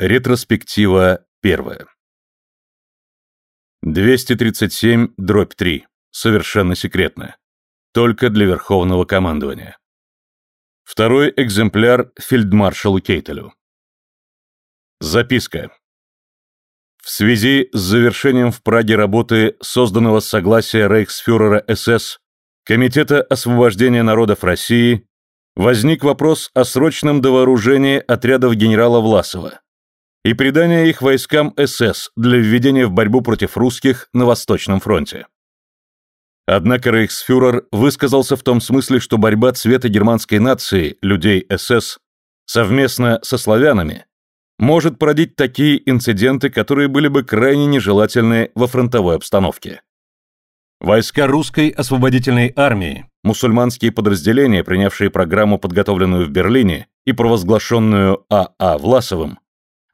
Ретроспектива первая. 237, дробь 3. Совершенно секретно. Только для Верховного командования. Второй экземпляр фельдмаршалу Кейтелю. Записка. В связи с завершением в Праге работы созданного с согласия рейхсфюрера СС Комитета освобождения народов России возник вопрос о срочном довооружении отрядов генерала Власова и придания их войскам СС для введения в борьбу против русских на Восточном фронте. Однако рейхсфюрер высказался в том смысле, что борьба цвета германской нации, людей СС, совместно со славянами, может породить такие инциденты, которые были бы крайне нежелательны во фронтовой обстановке. Войска русской освободительной армии, мусульманские подразделения, принявшие программу, подготовленную в Берлине и провозглашенную А.А. А Власовым,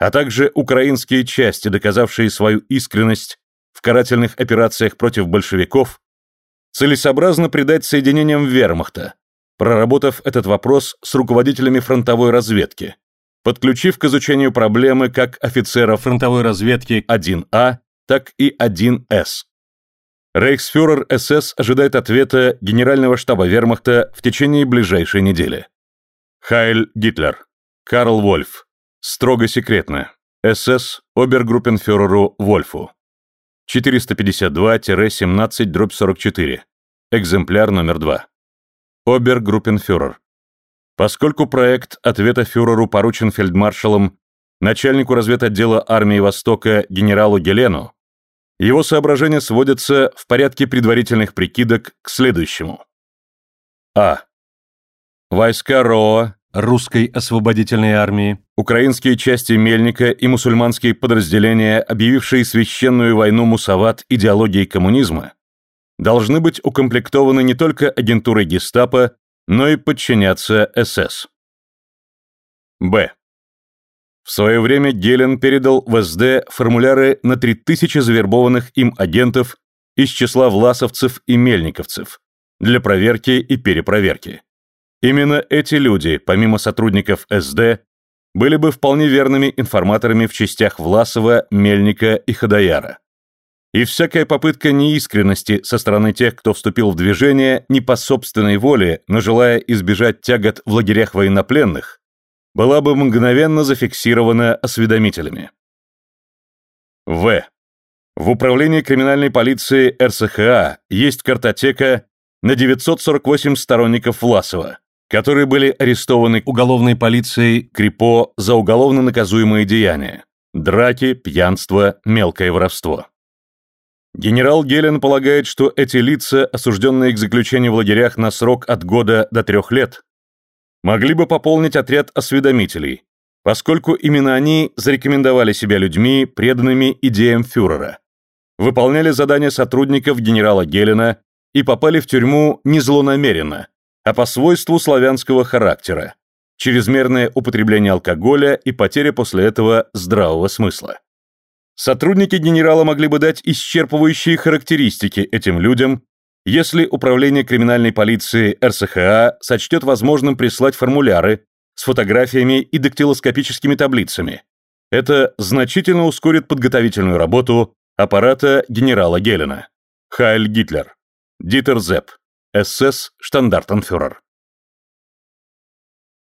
а также украинские части, доказавшие свою искренность в карательных операциях против большевиков, целесообразно придать соединениям вермахта, проработав этот вопрос с руководителями фронтовой разведки, подключив к изучению проблемы как офицеров фронтовой разведки 1А, так и 1С. Рейхсфюрер СС ожидает ответа Генерального штаба вермахта в течение ближайшей недели. Хайль Гитлер. Карл Вольф. Строго секретно. СС обергруппенфюреру Вольфу. 452-17-44. Экземпляр номер 2. Обергруппенфюрер. Поскольку проект ответа фюреру поручен фельдмаршалом, начальнику разведотдела армии Востока генералу Гелену, его соображения сводятся в порядке предварительных прикидок к следующему. А. Войска РОА, русской освободительной армии, украинские части Мельника и мусульманские подразделения, объявившие священную войну мусават идеологией коммунизма, должны быть укомплектованы не только агентурой гестапо, но и подчиняться СС. Б. В свое время Гелен передал в СД формуляры на 3000 завербованных им агентов из числа власовцев и мельниковцев для проверки и перепроверки. Именно эти люди, помимо сотрудников СД, были бы вполне верными информаторами в частях Власова, Мельника и Ходояра. И всякая попытка неискренности со стороны тех, кто вступил в движение, не по собственной воле, но желая избежать тягот в лагерях военнопленных, была бы мгновенно зафиксирована осведомителями. В. В управлении криминальной полиции РСХА есть картотека на 948 сторонников Власова, которые были арестованы уголовной полицией Крипо за уголовно наказуемые деяния – драки, пьянство, мелкое воровство. Генерал Гелен полагает, что эти лица, осужденные к заключению в лагерях на срок от года до трех лет, могли бы пополнить отряд осведомителей, поскольку именно они зарекомендовали себя людьми, преданными идеям фюрера, выполняли задания сотрудников генерала Гелена и попали в тюрьму не злонамеренно, а по свойству славянского характера, чрезмерное употребление алкоголя и потеря после этого здравого смысла. Сотрудники генерала могли бы дать исчерпывающие характеристики этим людям, если Управление криминальной полиции РСХА сочтет возможным прислать формуляры с фотографиями и дактилоскопическими таблицами. Это значительно ускорит подготовительную работу аппарата генерала Гелена. Хайль Гитлер. Дитер Зепп. СС Штандартенфюрер.